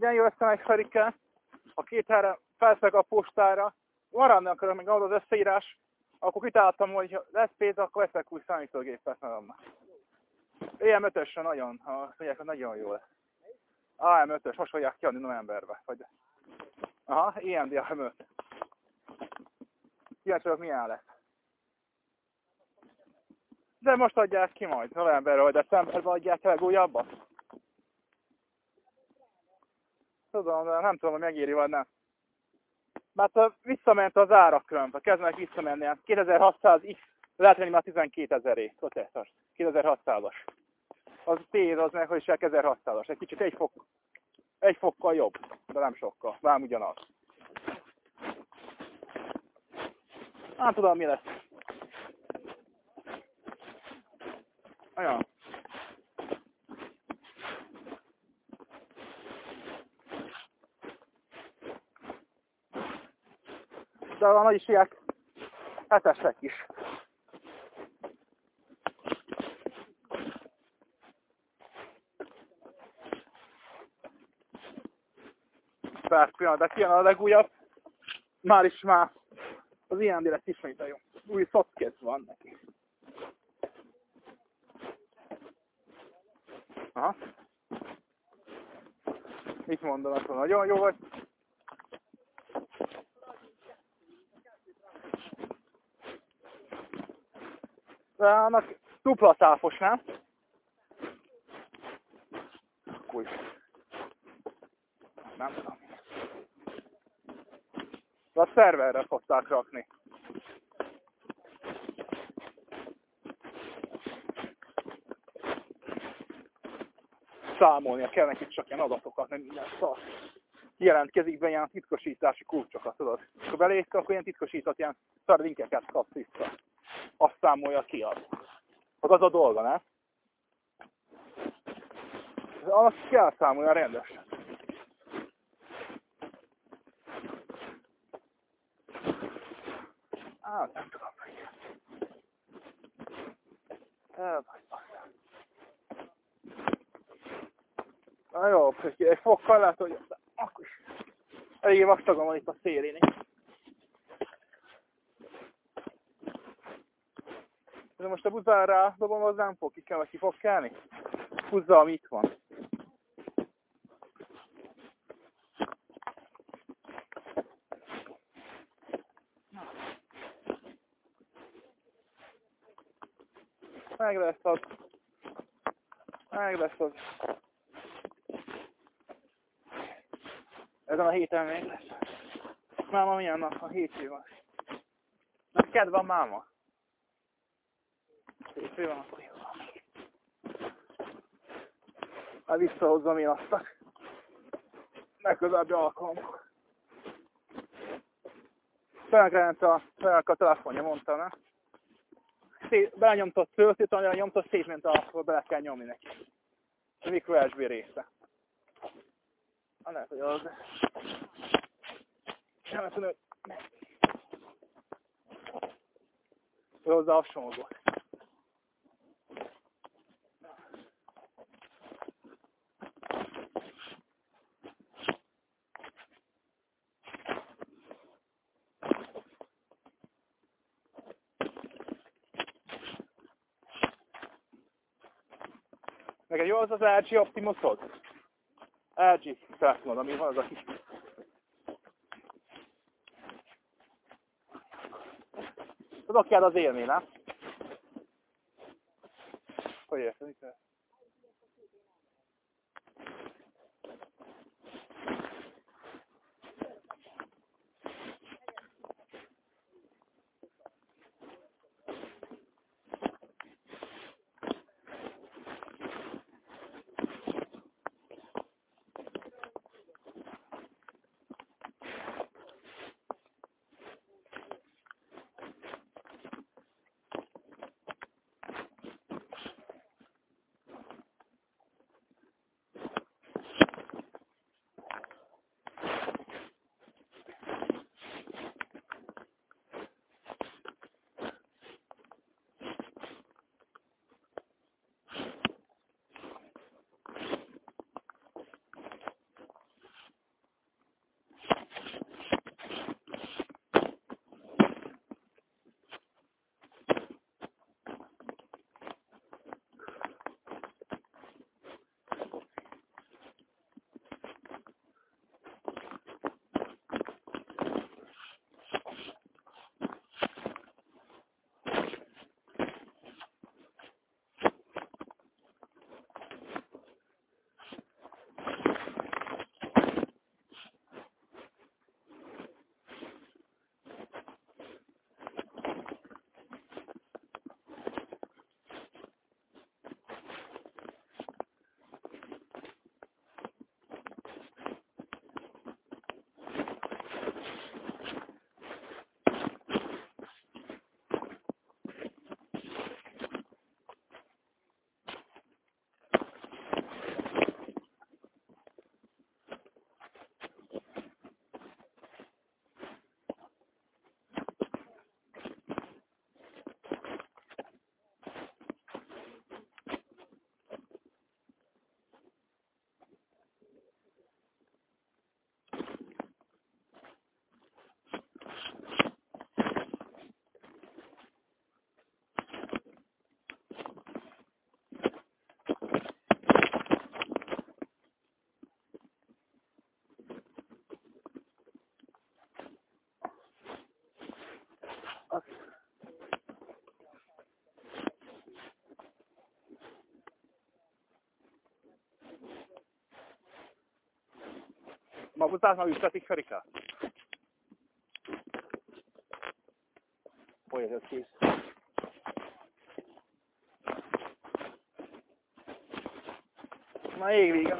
Jó össze egy Ferike, a két erre felszeg a postára, maradni akarok még az összeírás, akkor kitáltam, hogy lesz pénz, akkor veszek új számítógépet magamnak. EM5-ösre nagyon, ha mondják, hogy nagyon jó lesz. AM5-ös, most fogják kiadni novemberbe. Vagy... Aha, EMD AM5. Kíváncsi vagyok, milyen lesz. De most adják ki majd, novemberre vagy decemberben adják el újabbat. Tudom, de nem tudom, hogy megéri vagy nem. Mert visszament az árakrömp, kezdenek visszamenni. 2600 X, lehet venni már 12 ezeré, processzor. 2600-as. Az 10, az meg, hogy is 1600-as. Egy kicsit egy, fok, egy fokkal jobb, de nem sokkal. Vám ugyanaz. Nem tudom, mi lesz. Olyan. De a nagy siák hetesek is. Pár pillanat, de kijön a legújabb. Már is már az ilyen direkt ismét jó. Új socket van neki. Aha. Mit mondanak, nagyon jó vagy? De annak dupla táfos, nem? Úgy. Nem tudom. A szerverre fogták rakni. Számolnia kell neki csak ilyen adatokat, nem minden szar. Jelentkezik be ilyen titkosítási kulcsokat, tudod. Ha belépsz, akkor ilyen titkosított ilyen szar linkeket kapsz vissza azt számolja ki az. Az az a dolga, ne? Azt kell számolni rendesen. Á, nem tudom. Na jó, egy fokkal lehet, hogy akkor is elég vastagon van itt a szélén. De a buzára dobom, az nem fog, ki kell, ki fog kelni. Húzza, ami itt van. Meg lesz az. Meg lesz az. Ezen a héten még lesz. Máma milyen nap? A hétfő van. Neked van máma? Van. Hát visszahozzam én azt a legközelebbi alkalommal. Felgrent a, a telefonja, mondta, ne? Szét, belenyomtott töltőt, annyira nyomtott, szétment ahol bele kell nyomni neki. A mikro USB része. Hát lehet, hogy az. Nem, mondom, hogy hozzá hasonló. Neked jó az az LG Optimusod? LG telefonod, ami van az a kis... Tudok kell az élni, nem? Hogy érted? Ma buzát már üztetik Ferika. Hogy ez kész? Na ég vége.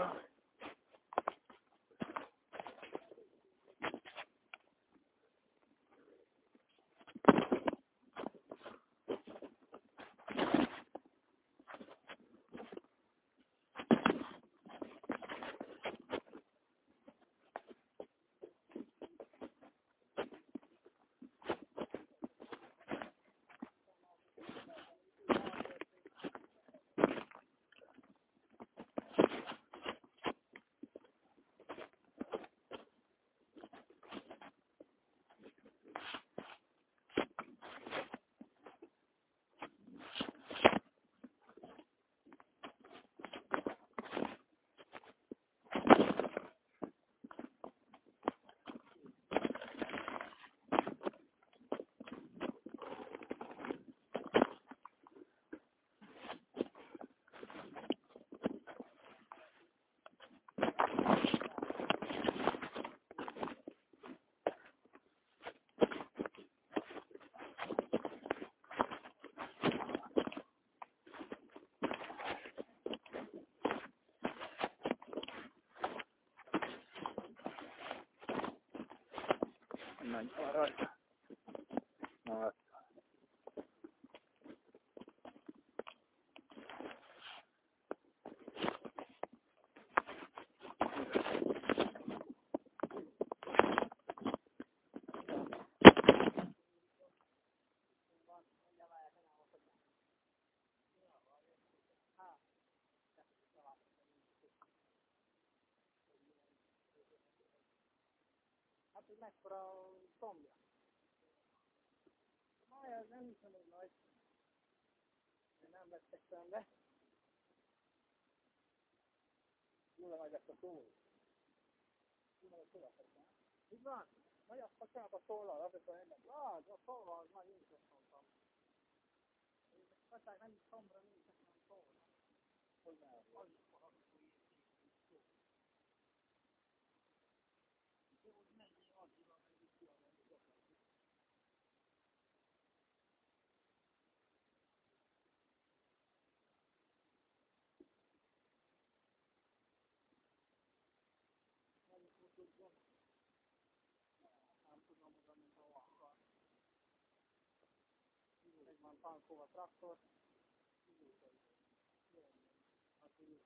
Hogy mekkora tombja. Na, ez nem hiszem, hogy nagy. Én nem vettek szembe. Nulla nagy a szó. Tudom, hogy követek, nem? Így van? Nagy azt hasonlnak a tollal, az a ennek. Az, a tollal, az már én is azt mondtam. Aztán nem is tombra nézek, hanem tollra. Hogy nem? Az is van, az is van. Nem tudom oda, mint hova akar. Meg van tankolva traktor. Hát így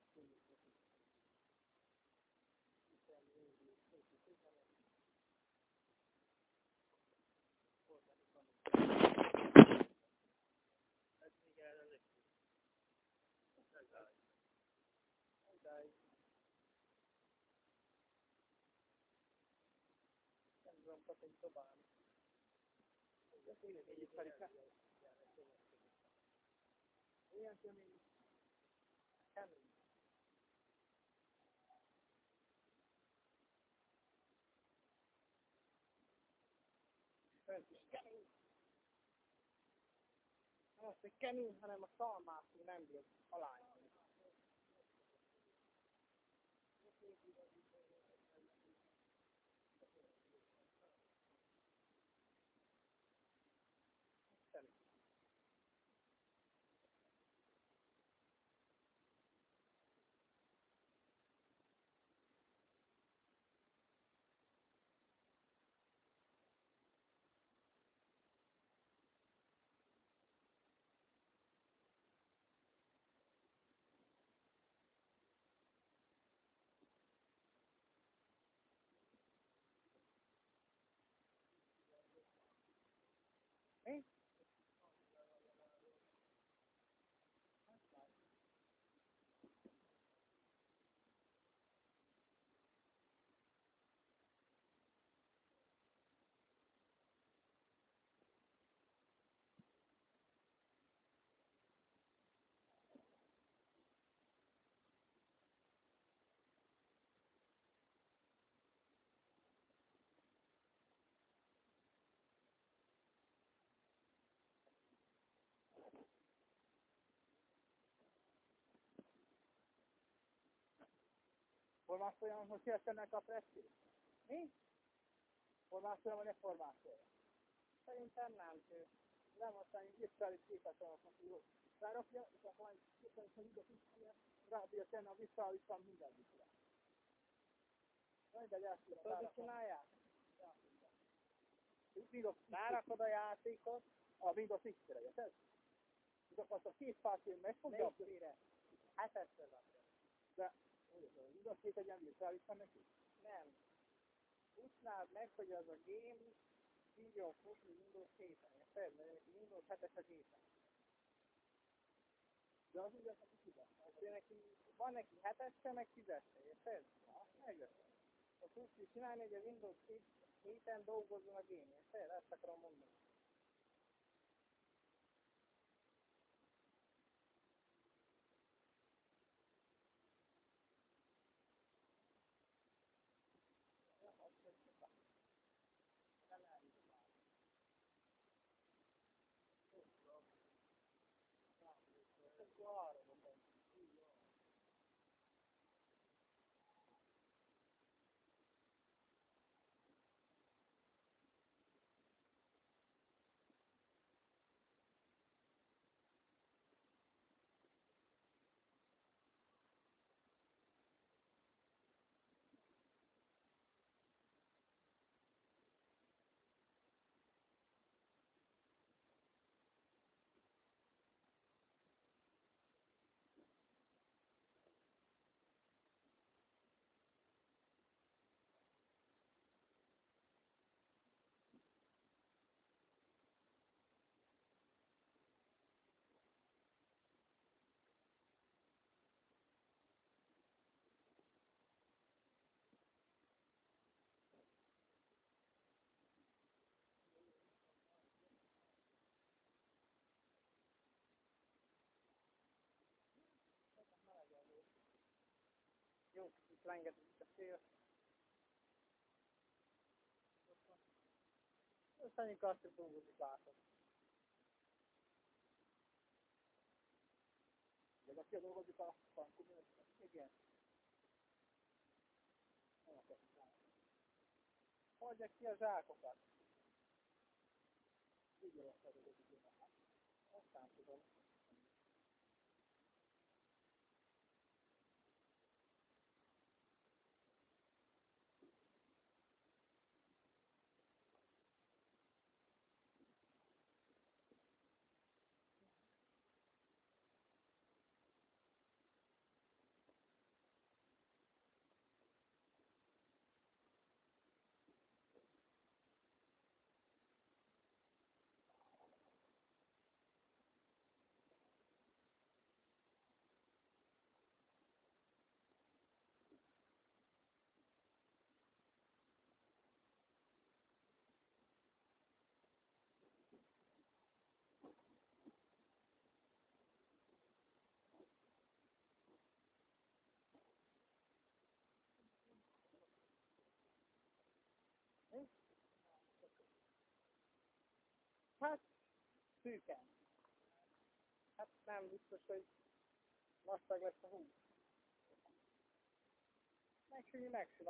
Ez még erre Odáig. Nem tudom, kapni szobálni. Így Ferika. Olyan kemény. Nem azt, hogy kemény, hanem a szalmászni nem bír alányulni. Mi? Hol van folyam, hogy értenek a presszét? Mi? Formációra vagy ne formációra? Szerintem nem tő. Nem, aztán így virtuális képet vannak, hogy rárakja, és akkor majd képzelni, hogy a kis rá tudja tenni a visszaállítva minden vissza. Mindegy. Tudod, mit csinálják? Windows Rárakod a játékot, a Windows X-re, érted? És akkor azt a két pártén megfogja, melyikére? Hetesre rakod. de a Windows 7 egy ilyen virtuálisan neki. Nem. Úgy csináld meg, hogy az a game tudjon futni Windows 7-en, érted? Windows 7-es a gépen. De az ugye neki. Azért neki, van neki 7-ese, meg 10-ese, érted? Megjöttem. Azt úgy csinálni, hogy a Windows 7-en dolgozzon a game, érted? Ezt akarom mondani. Kicsit rengeteg itt a szél. Így azt, hogy dolgozik látom. De aki a dolgozik a tankumőszben. Igen. Nem. Hagyják ki a zsákokat. Így rossz a dolgozik. Aztán tudom. Hát, szűken. Hát nem biztos, hogy vastag lesz a hús. Megsülni megsül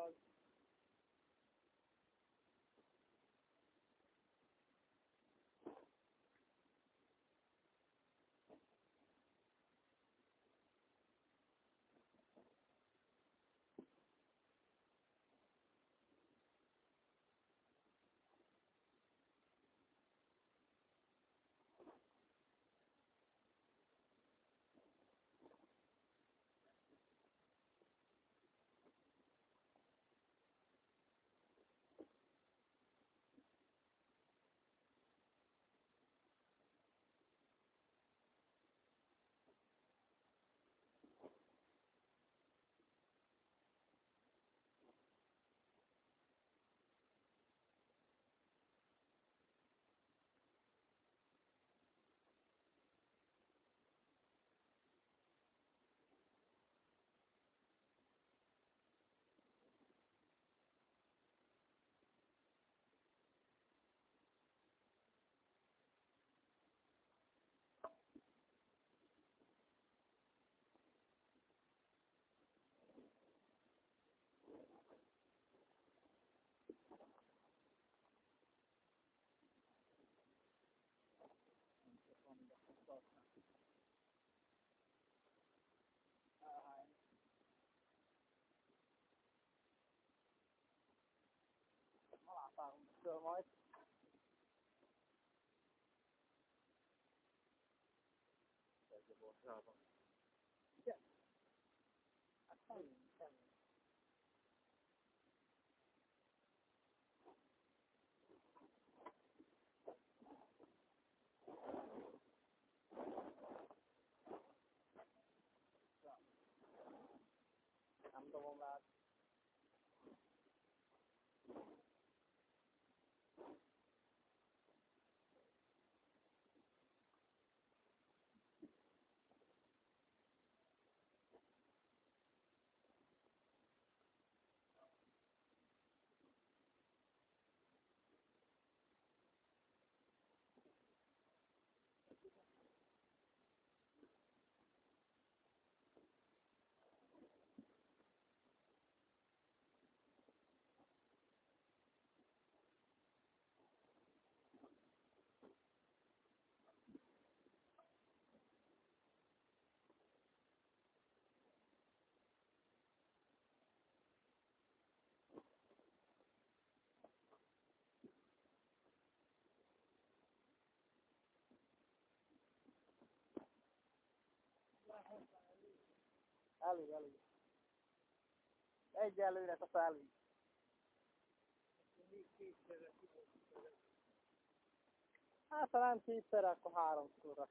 Yeah. Lord's Supper. Yes. Elég, elég. Egyelőre a elég. Hát ha nem kétszer, akkor háromszorra.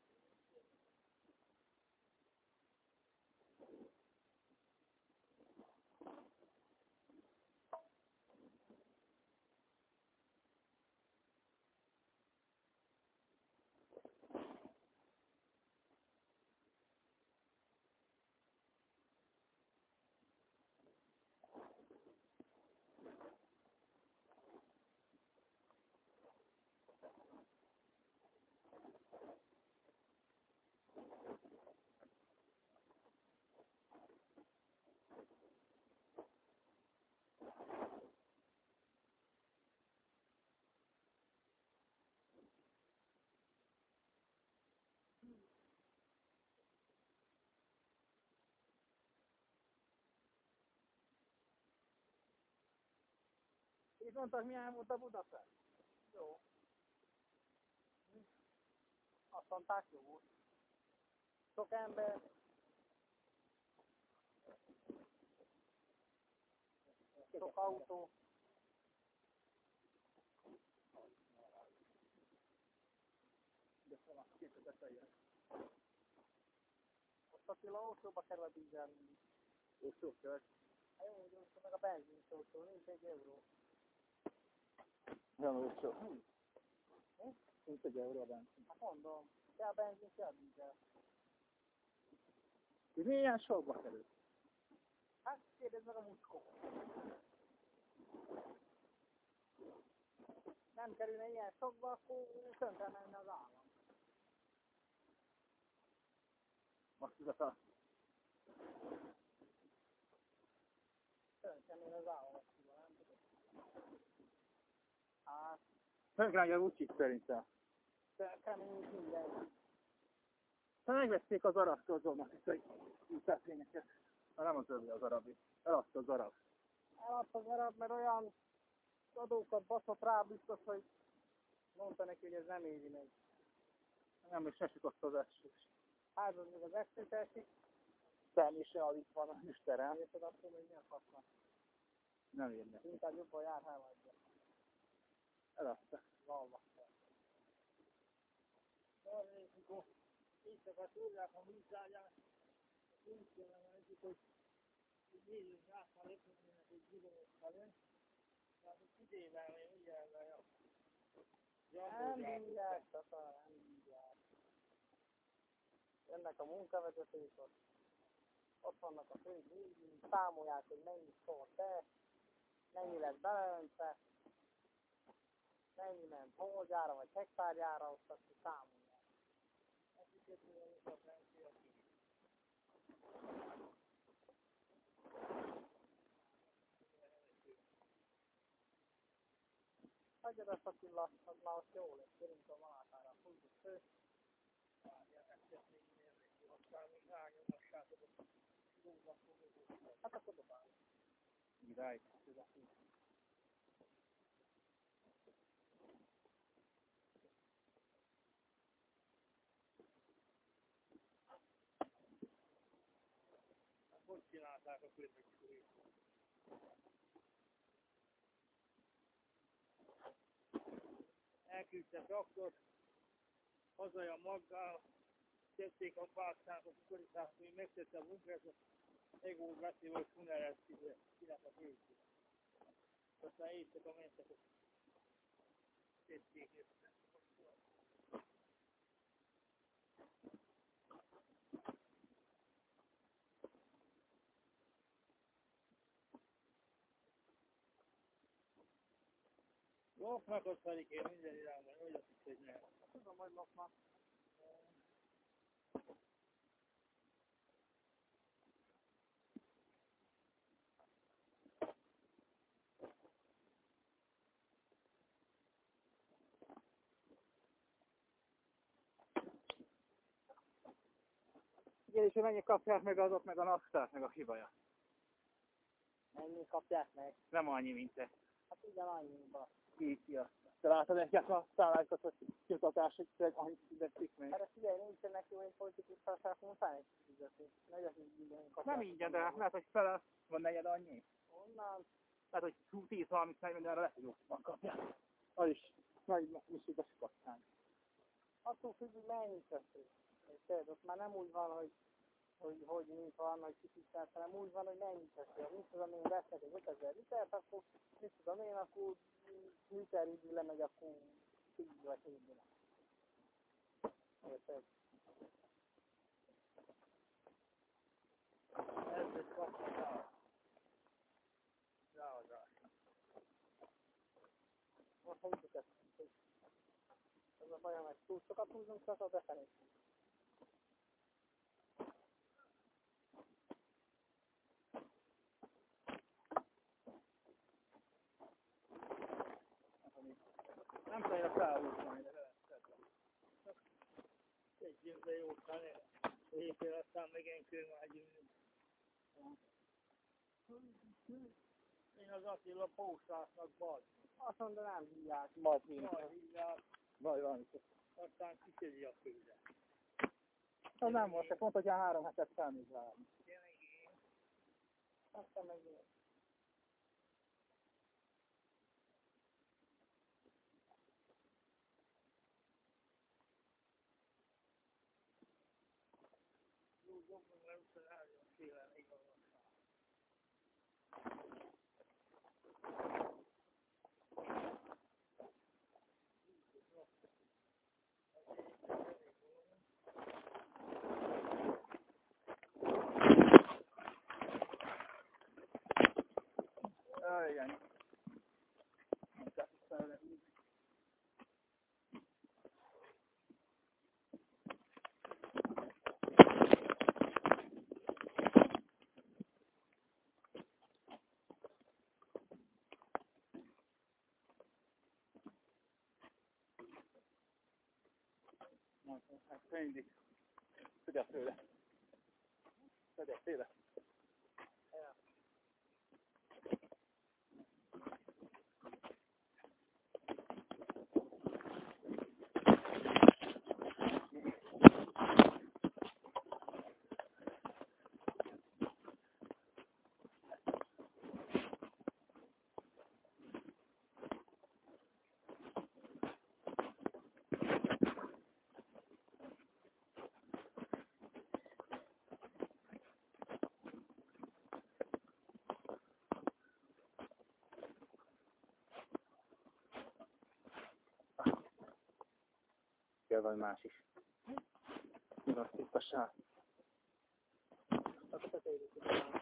És mondtak, milyen volt a Budapest? Jó. Azt mondták, jó volt. Sok ember. Sok autó. Ott Attila olcsóba kerül a dízel mindig. Olcsó kell. Hát jó, olcsó, meg a benzin olcsó, nincs egy euró. Nem olcsó. Nincs egy euró a benzin. Hát mondom, se a benzin, se a dízel. Milyen sokba kerül? Hát kérdezd meg a muskó. Nem kerülne ilyen sokba, akkor tönkre menne az állam. Azt ez a Tönkre menne az állam. nem tudom. Hát, Tönkrány a Vucic szerintem. tönkre mint minden. Ha megvették az arabtól zomatikai ültetvényeket. Ha nem az övé az arabi. Eladta az arab. Eladta az arab, mert olyan adókat baszott rá biztos, hogy mondta neki, hogy ez nem éri meg. Nem, és esik azt az esés. Hát az meg az eszét esik, Termése alig van a műsterem. érted akkor még mi a. Nem érnek. Inkább jobban jár, ha eladja. Eladta. Valva. Éjszaka tudják a műszágyát, úgy kellene nekik, hogy Jézus átma lépődjenek egy zsidót felé, tehát hogy idével, hogy mindjárt lejjebb. Nem mindjárt, nem mindjárt. Ott, ott vannak a fő végig, számolják, hogy mennyi szor te, mennyi lett beleöntve, mennyi ment holgyára vagy hektárjára, ott azt számolják. Hagyjad ezt a Attila, az már ott jó lesz, gyerünk a malátára, fújjuk fő. Hát akkor dobáljuk. Király. használták a közösségét. Elküldte traktort, hazaja maggal, tették a pártnák, a kukoricát, hogy megtette a bunkert, egy volt beszél, hogy funerelt kinek a főző. Aztán éjszaka mentek, tették össze. Lopnak ott pedig én minden irányban, hogy azt hisz, hogy nem. Tudom, hogy lopnak. Igen, és mennyi kapják meg azok, meg a napszát, meg a hibaja. Ennyi kapják meg. Nem annyi, mint te. Hát ugyanannyiba. Így, ja. Te látod nekik a jutatás, hogy tényleg annyit fizetik meg? Erre figyelj, nincsenek jó, hogy politikus társaság muszáj fizetni. Negyed ingyen kapják. Nem ingyen, de hát lehet, hogy fele van negyed annyi. Onnan Lehet, hogy 10-30 40 de lehet, hogy jobban kapják. Az is nagy misít a sikasztán. attól függ, hogy mennyit veszünk. Érted? Ott már nem úgy van, hogy hogy, hogy mint van, hogy kicsit hanem úgy van, hogy mennyit veszel. Mit tudom én, veszek egy 5000 litert, akkor mit tudom én, akkor liter idő lemegy, akkor 10 vagy 7 lira. Érted? Ez egy kapcsolat rá. Ráadás. Most mondjuk ezt. Ez a bajom, hogy túl sokat húzunk, csak a Nem. Éjfél aztán meg én körmágyunk. Én az Attila Póslásznak bad. Azt mondanám, hívják, majd mind. Majd hívják, Vagy van. aztán kiszedi a főre. Az nem most, csak mondta, hogy ilyen három hetet kell. Tényleg én. Aztán meg Mondtam, hát mindig. Szedek tőle. Szedek tőle. Kell valami más is. Tisztaság? Akkor te tegyük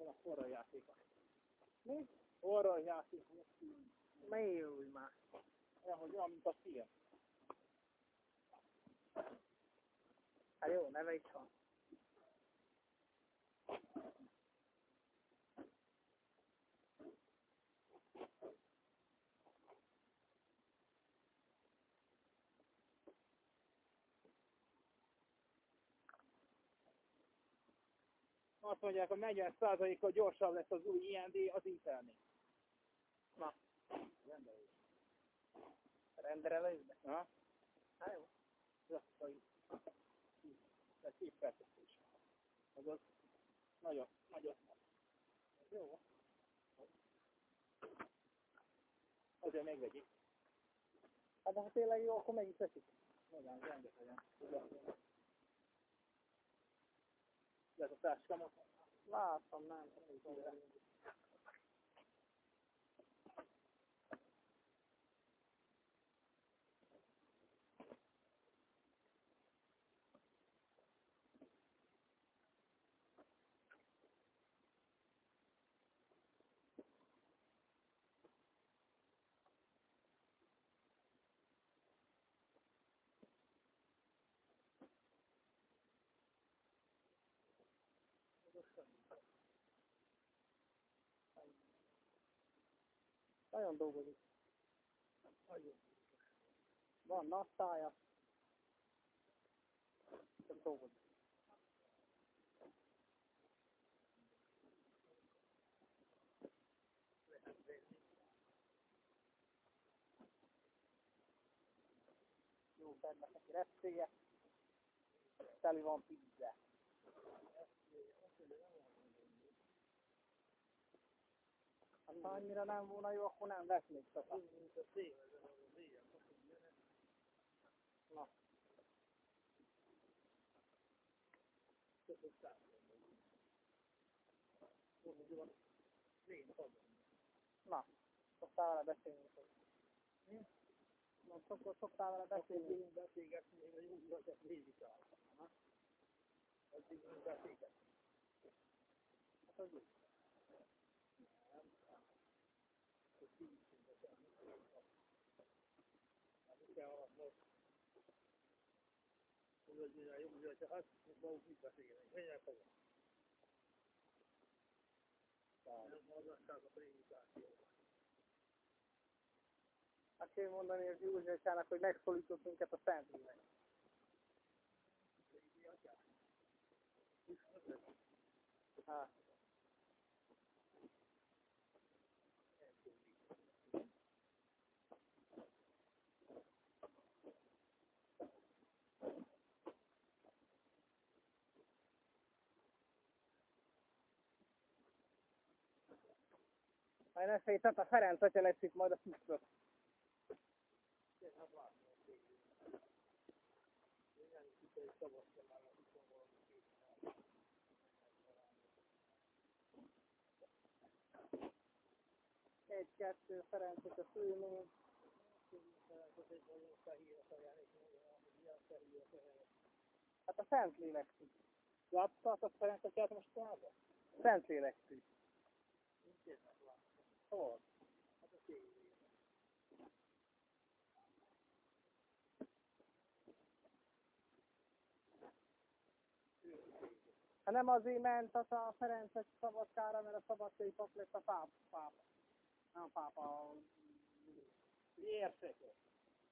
utána. a horror játéka. Mi? Horror játék. Melyik úgy már? Olyan, hogy olyan, mint a film. Hát jó, neve is van. Azt mondják, hogy 40%-kal gyorsabb lesz az új IND az Intelnél. Na. Renderelőzbe? Ha? Hát jó. Ez azt mondja, hogy ez képfeltetés. Azaz, nagyon, nagyon. Jó. Azért megvegyik. Hát de ha tényleg jó, akkor meg is veszik. Magán rengetegen. Ez a táskámat. Láttam, nem. nem. Nagyon dolgozik. Van nasztája. Csak dolgozik. Jó fednek neki repcéje. Teli van pizza. Ha annyira nem volna jó, akkor nem vesznék sokat. Na. Na, szoktál vele beszélni. Mi? Na, szok, szoktál vele beszélni. beszélgetni, hogy úgy vezet lézikál. Addig úgy beszélgetni. Hát az jó. Azt kell mondani az Józsefának, hogy megszólított minket a Szentlélek. Hát. Majd lesz, hogy a Ferenc atya lesz itt majd a püspök. Egy, kettő, Ferencet a főnév. Hát a Szentlélek szű. Láttad a Ferencet most tovább? Szentlélek szű. Hol? Hát nem azért ment az a Ferences szabadkára, mert a szabadkai pap lett a páp, pápa. Nem pápa, a... Érszeket.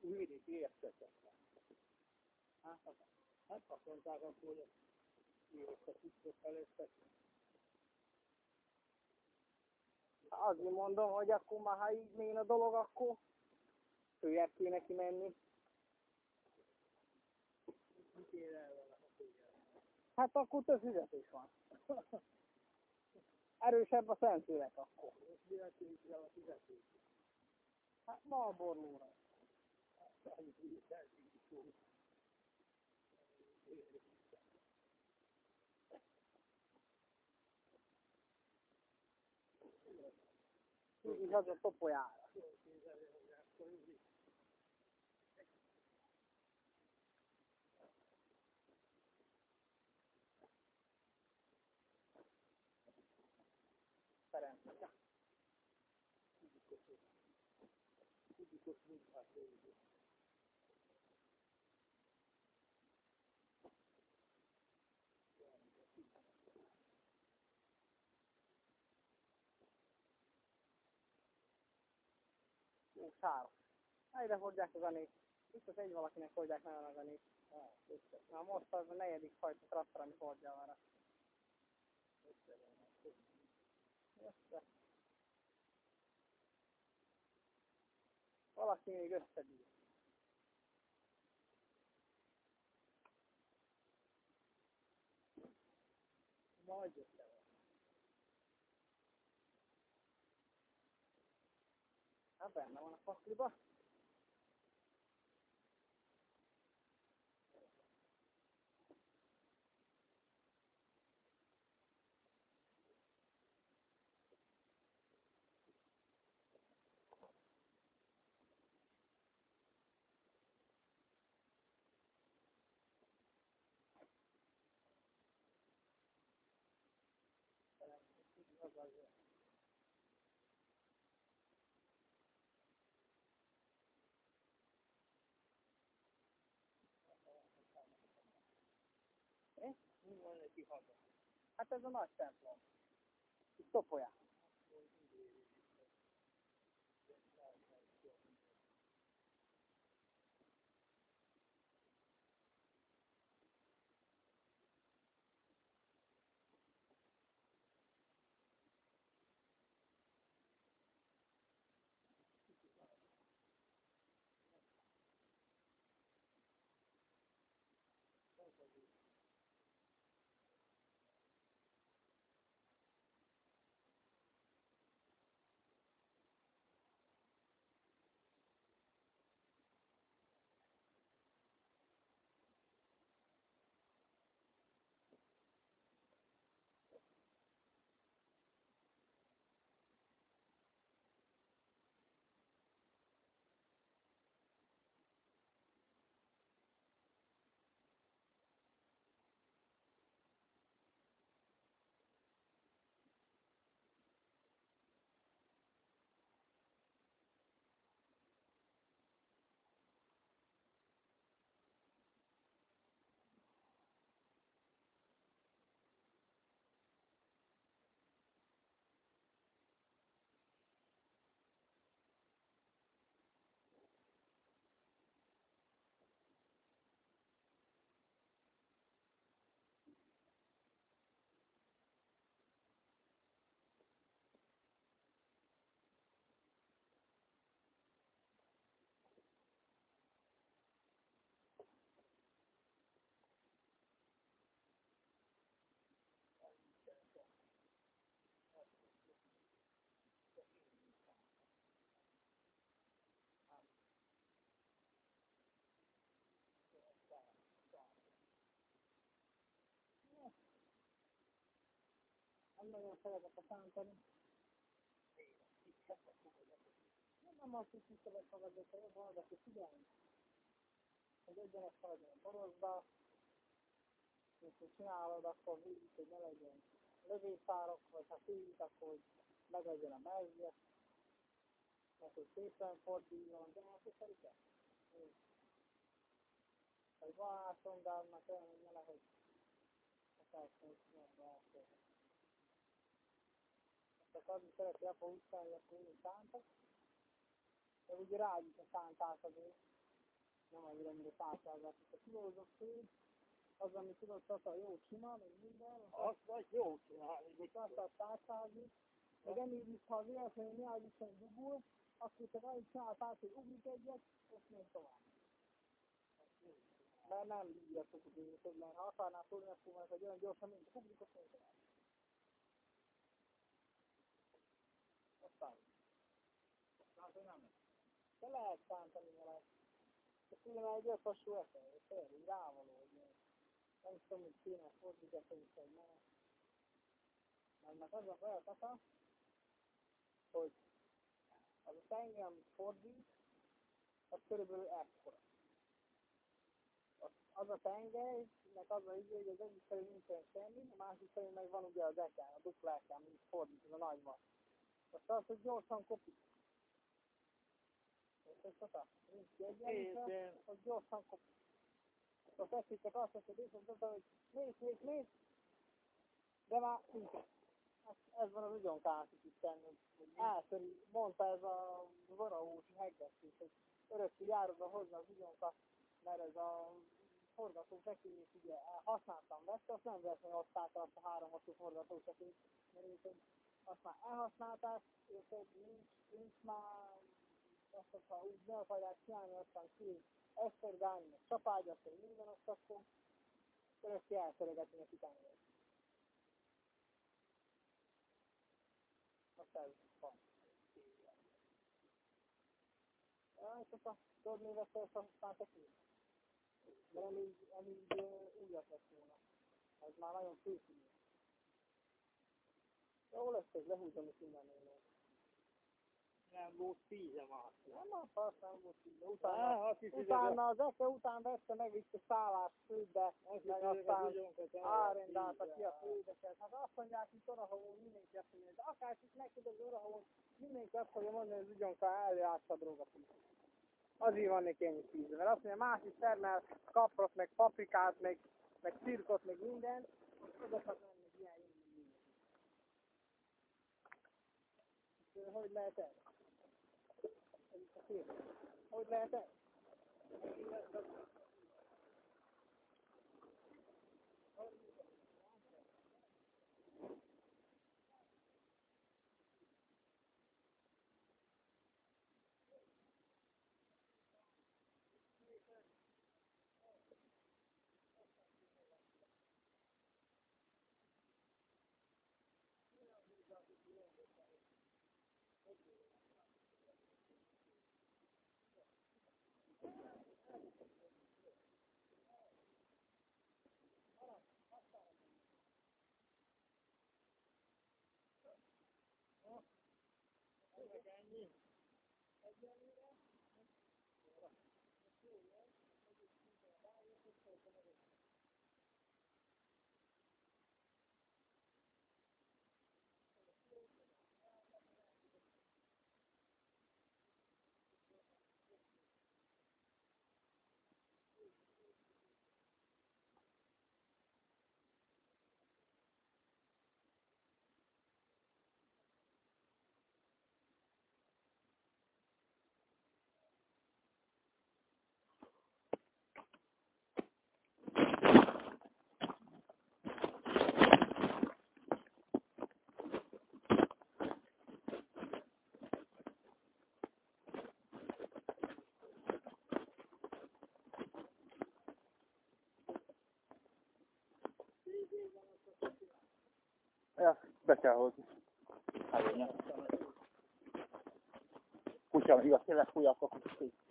Ügyik érszeket. Hát. Hát azt mondták akkor, hogy ők a tisztok Azért mondom, hogy akkor már ha így mély a dolog, akkor följebb kéne kimenni. Hát akkor több fizetés van. Erősebb a Szentlélek akkor. Hát ma a borlóra. Annyit úgy teszik, hogy Így az a topolyára. Sáros. Na, ide hordják a zenét. Biztos egy valakinek hordják nagyon a zenét. Na, most az a negyedik fajta traktor, ami hordja arra. Valaki még összebír. Majd össze van. Hát benne van a pakliba. Haza? Hát ez a nagy templom. Itt Topolyan. Nagyon a szántani. Nem, nem azt is tisztelet fogadni, hogy jobb hallgatni, figyelni. Hogy egyenek szaladni a torozba, és hogy csinálod, akkor végig, hogy ne legyen lövészárok, vagy ha fűjt, akkor hogy meglegyen a mezje, mert hogy szépen forduljon, de hát szerintem. Hogy van átsondálnak, olyan, hogy ne lehet akár hogy csak adni szereti apa utcáni, akkor úgy szántak. De ugye rájuk a szántás azért, nem annyira, mint a szántázás. A filozofé, az, ami tudod, tata jó csinál, meg minden. Azt vagy jó csinálni. Még azt a társázni. Meg ennél ha véletlenül nyelvisen dugul, akkor te annyit csináltál, hogy ugrik egyet, és még tovább. Mert nem bírja tudni, hogy mert ha akarnál tudni, akkor majd, hogy olyan gyorsan, mint ugrik, akkor még tovább. Aztán. Hát, nem. De lehet szántani vele. Ugye már egy ötfasú esze, olyan, így rávaló, hogy nem tudom, hogy kéne fordítani, hogy ne. Mert meg az a feladata, hogy az a tengem fordít, az körülbelül ekkora. Az a tengely, meg az a izé, hogy az egyik felé nincsen semmi, a másik felé meg van ugye az ekán, a dupla ekán, mint fordít, ez a nagy van. Hogy gyorsan kopik. Hogy gyorsan kopik. Ezt csak azt hiszem, hogy mondtam, hogy mész, mész, mész, de már. Hát ez van az ugyonkát is itt tenni. Mondta ez a vonahús heggestés, hogy örökké járod a hozzá az ugyonkat, mert ez a forgatókötőjét ugye használtam vette, azt nem használta azt a három hosszú forgatókötőt, mert én azt már elhasználták, és nincs, nincs már azt, hogyha úgy meg akarják csinálni, aztán ki esztergálni, meg csapágyat, vagy minden, azt akkor örökké elszeregetni a titányokat. Most ez van. Ja, és akkor tudod, mi vesz ezt aztán te ki? Mert amíg, amíg újat lett volna. Ez már nagyon készül. Jó lesz, hogy lehúzom is mindennél. Nem volt tíze már. Nem, azt nem volt tíze. Utána, ah, utána az eke után vette meg itt a szállás főbe, meg aztán árendálta ki a fődeket. Hát azt mondják, hogy Orahovon mindenki azt mondja, de akár is neked az Orahovon mindenki azt fogja mondani, hogy az ugyanká eljátsza a drogafűt. Azért van neki ennyi tíze, mert azt mondja, más is termel kaprot, meg paprikát, meg, meg cirkot, meg minden, azokat nem meg ilyen hogy lehet ez? Hogy lehet ez? Daniel. Ja, be kell hozni. Előnye. Kutya, igaz, tényleg fújja a kutya.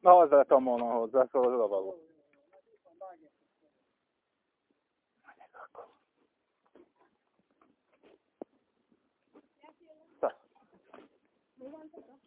Na, az lettem volna hozzá, szóval az oda való. Mi van tudod?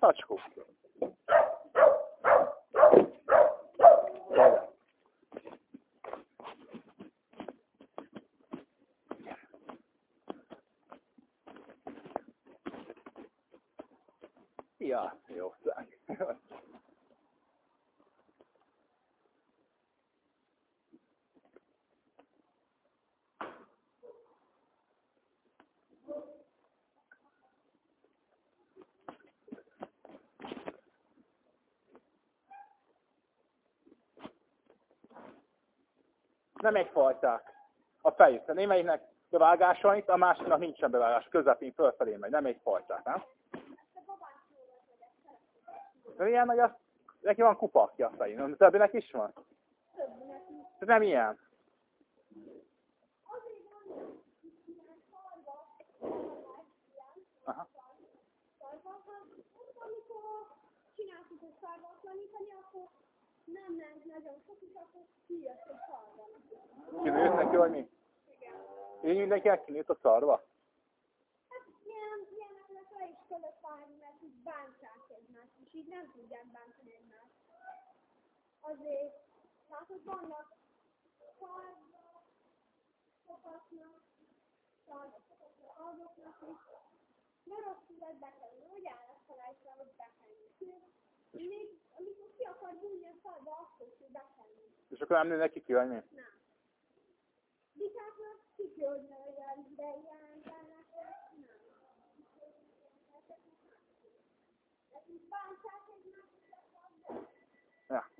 Sacskó. Tényleg. Ja, jó szák. Nem egyfajták. A fejük. A némelyiknek bevágása itt, a másiknak nincsen bevágás. Közepén fölfelé megy. Nem egyfajták, nem? De ilyen nagy az, neki van kupakja a fején. A többinek is van? Ez nem ilyen. Azért van ilyen szarva, ilyen, Aha. szarva, ha amikor csináltuk a szarvat tanítani, akkor nem ment nagyon sok, és akkor kijött egy szarva. Kinőtt neki, vagy mi? Igen. Így mindenkinek kinőtt a szarva? Hát ilyen, ilyeneknek le is kellett várni, mert így bánták egymást, és így nem tudják bántani egymást. Azért, látod, vannak szarva, sokaknak, szarva, sokaknak, azoknak is, mert azt tudod bekenni, hogy elfelejtve, hogy bekenni. Még amikor ki akar bújni a szarva, akkor tud bekenni. És akkor nem nő neki ki, vagy mi? Nem. Vitáknak ki kell, hogy nőjön, de ilyen embernek nem.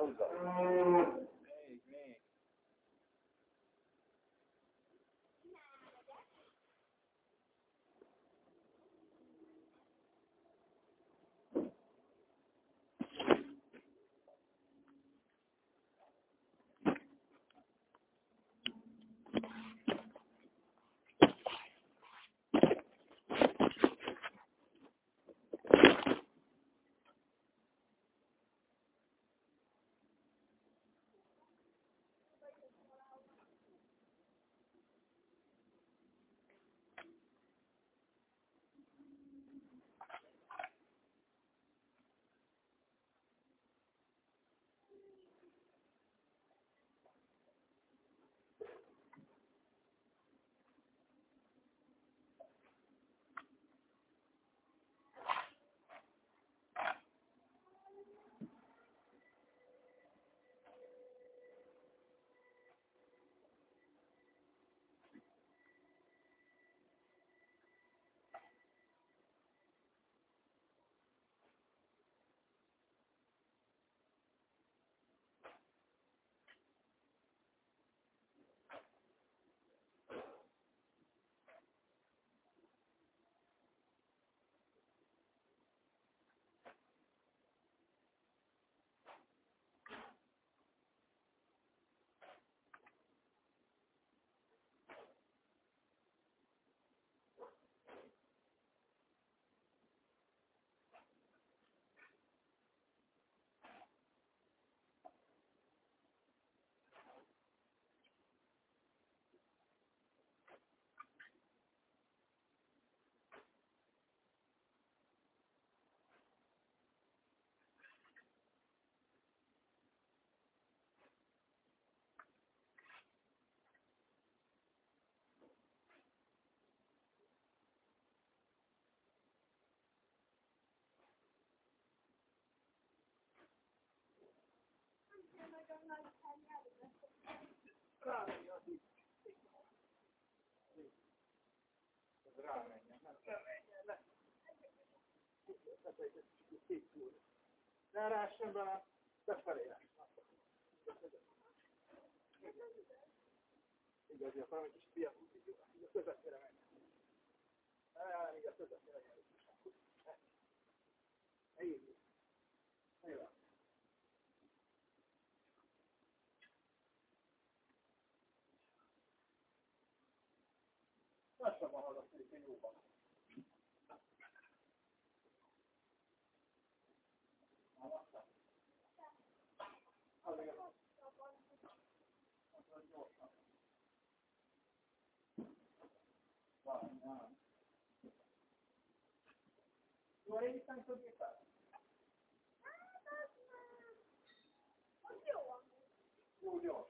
うん。Rámenjen. Rámenjen le. Ne rásson bele, befelé rásson. Igazi, akkor egy kis piacú figyelj, a közepére menjen. Ne, még a közepére menjen. Egyébként. Lassabban hallgass, hogy jóban. Jó, a régi számítógépet? Hát, az már... Az jó amúgy. Jó gyors, hát?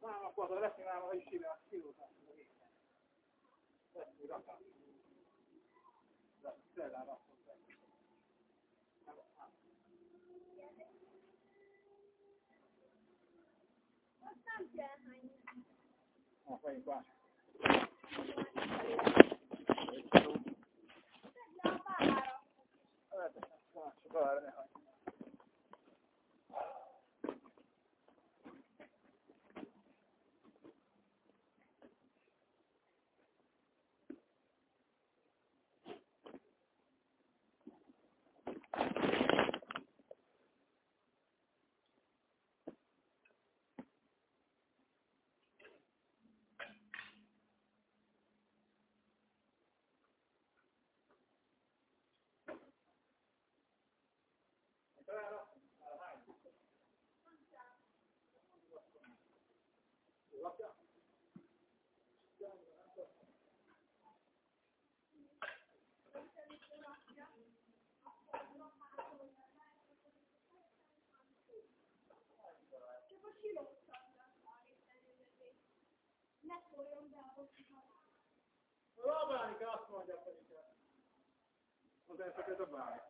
Nem, akkor az lesz, nálam, hogy is hívja a kilózás. Lesz, hogy rakám. Lesz, be. Nem, hát. Azt nem kell hányni. Ah, melyik más? Tedd le a bálára. Csak arra ne hagyd. Labálni azt mondja pedig. Azért csak ez a bánik.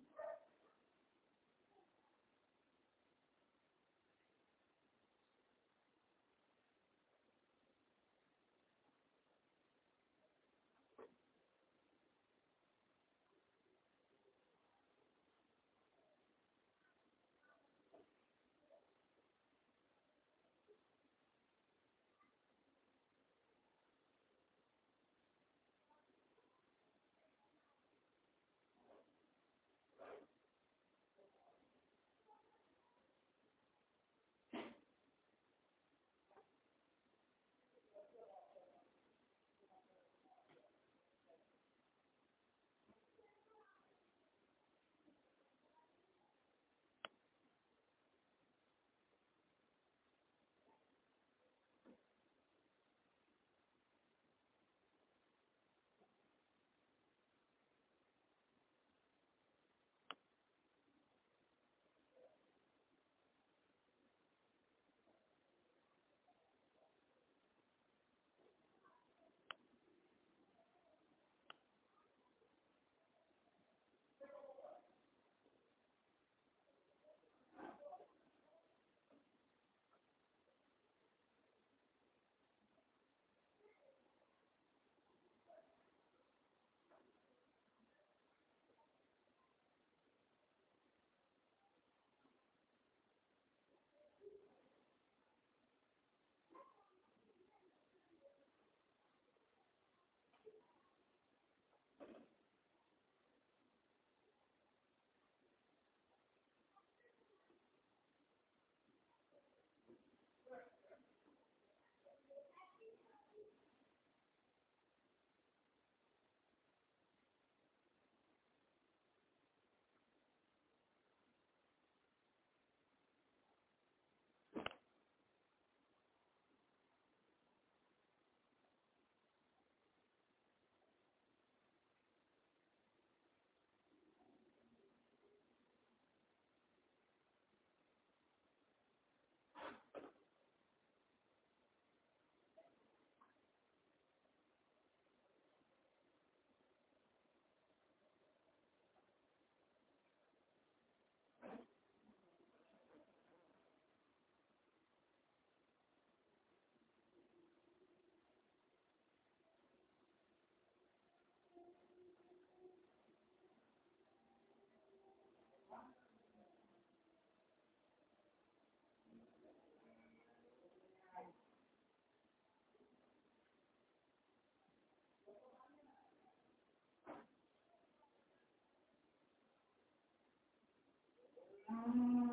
Mm-hmm.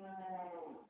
ಹ್ಞೂ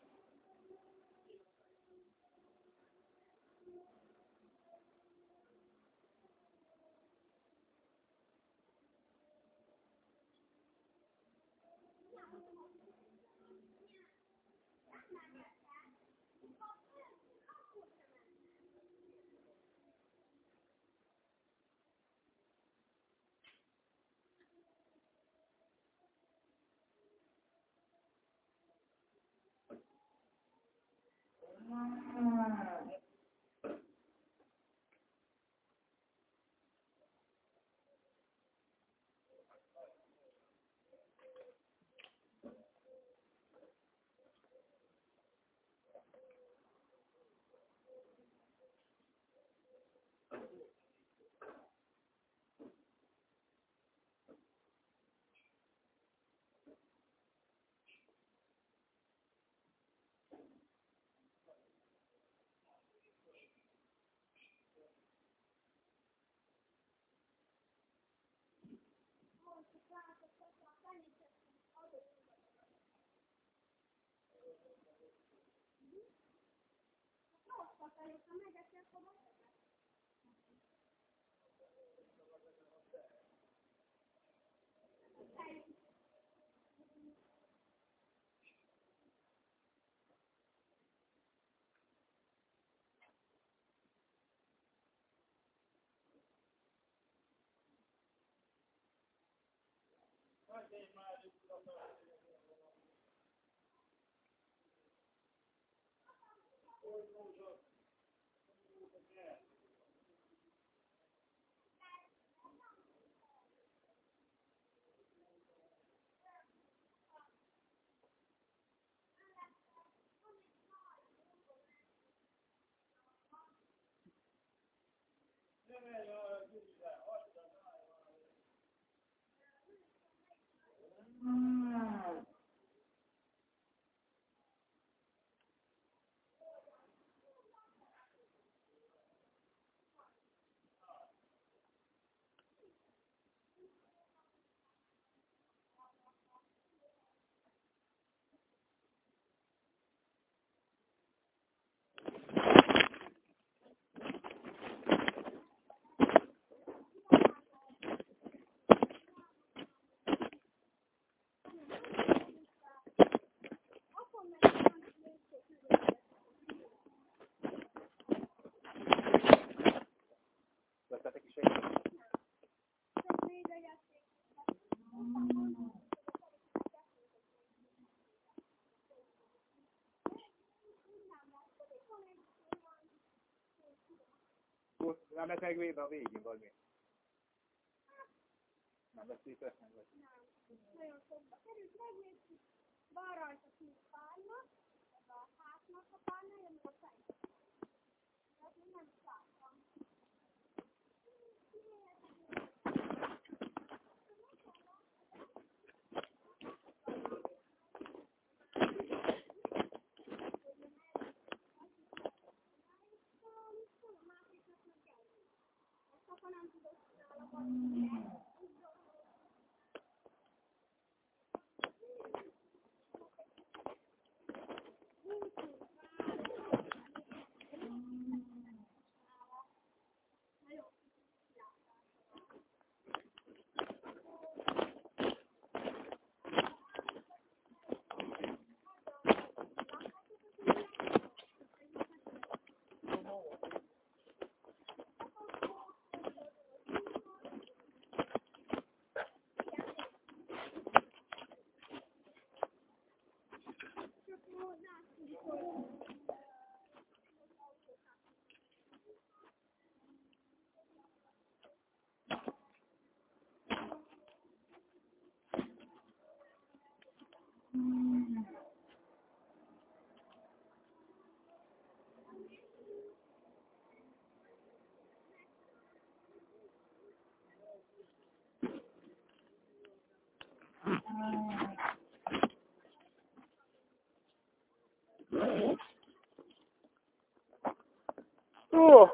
Wow. Thank you. sínú ẹ̀yọ́ rẹ̀. Nem lett meg védve a végén, vagy mi? Nem lett szépen, nem lett. Nem, nagyon sokba került, megnéztük, van rajta párna, ez a hátnak a meg a fej. telepon nanti terus telepon hmm. Oh.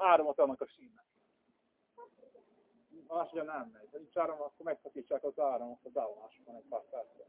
Áramot annak a sínnek. Másodja nem megy. Ha nincs áram, akkor megszakítsák az áramot a beállásban egy pár percet.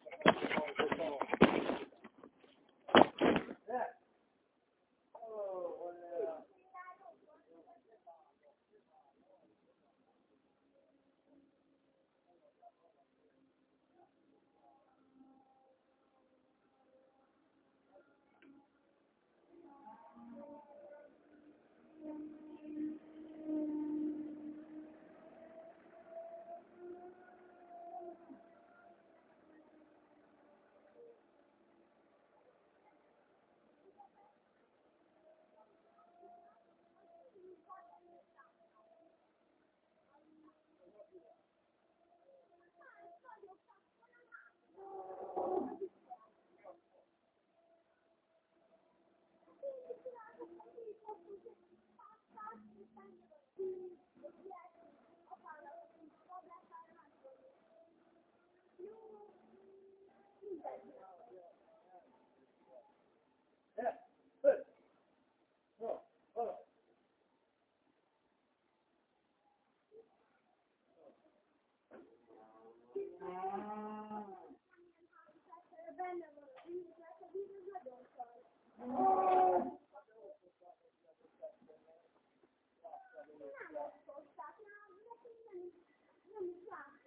Benne van a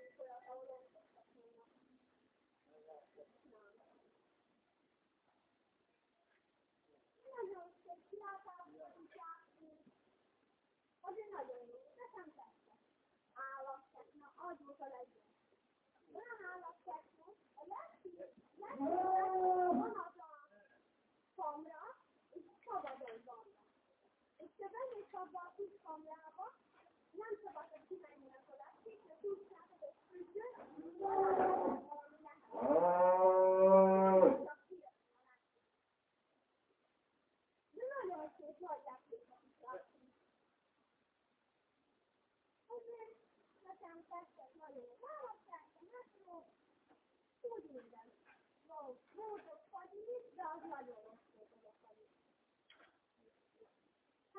Az ő nagyon jó, nekem tetszett. Állattekna, adjuk a legyen. Olyan állattekna, a legfőbb, legfőbb a kamra, és szabadon vannak. És te bemész abba a kis kamrába, nem szabad, hogy kimenjenek a legfőbb, de tudsz, hogy egy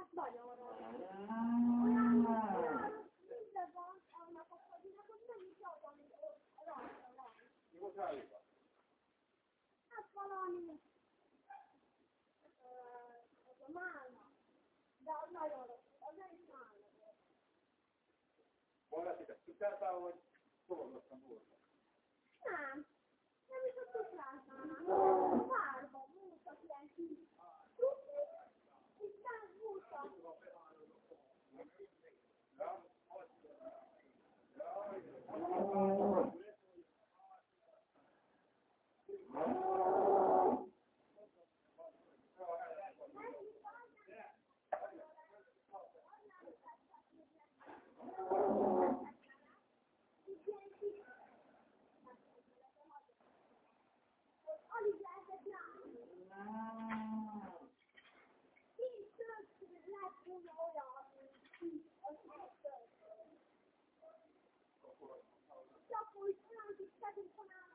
Hát nagyon rossz. Olyan, olyan íze van annak a fagyinak, hogy nem is az, ami ott rajta van. Mi volt ráírva? Hát valami, az a málna. De az nagyon rossz, az nem is málna volt. Valaki ezt tudtál, hogy szolgottam volt. Nem, nem is a cukrásnál, hanem a várban voltak ilyen kis cukrik, és nem voltak. Alig lehetett látni. Tíz töltő lett volna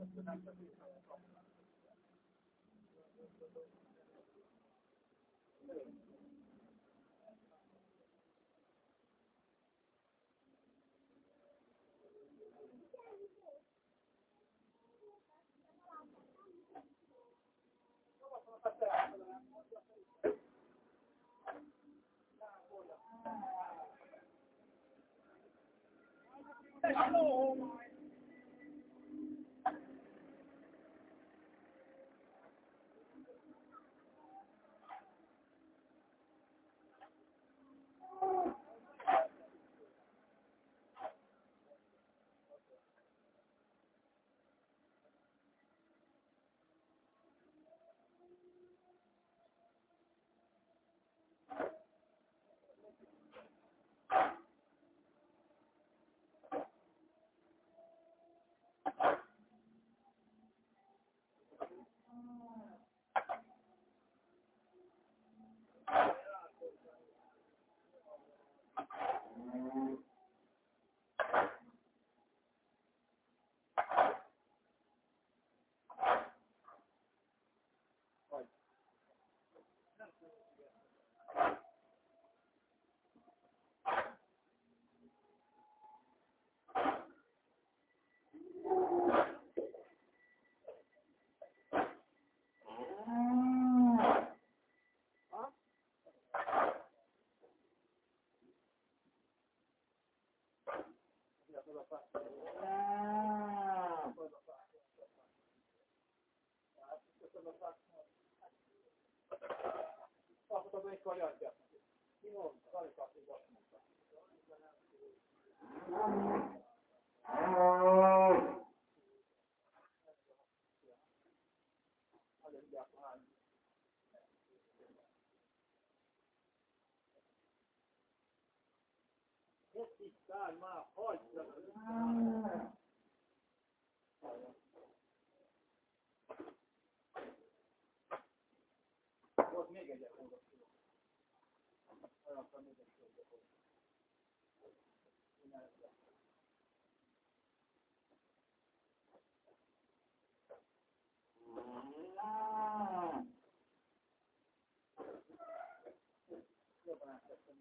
Oh, my. Az egy kis telefonálva, Tisztán már. Jobban átvettem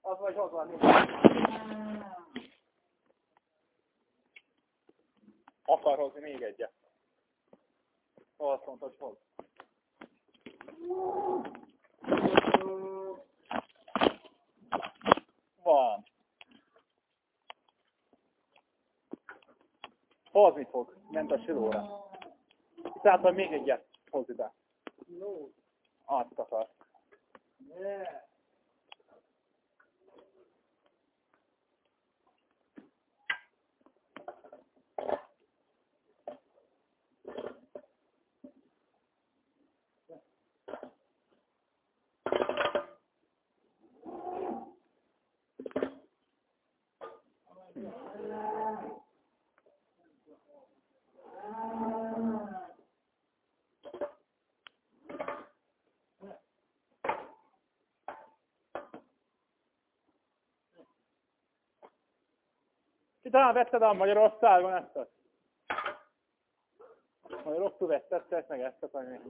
Az vagy 60 Akar hozni még egyet. Hogy hoz. Van. Hozni fog, ment a silóra. Tehát, még egyet hoz ide. Azt akar. Yeah. Ki talán vetted a Magyarországon ezt? Magyarországon vetted te ezt, meg ezt a tanyát?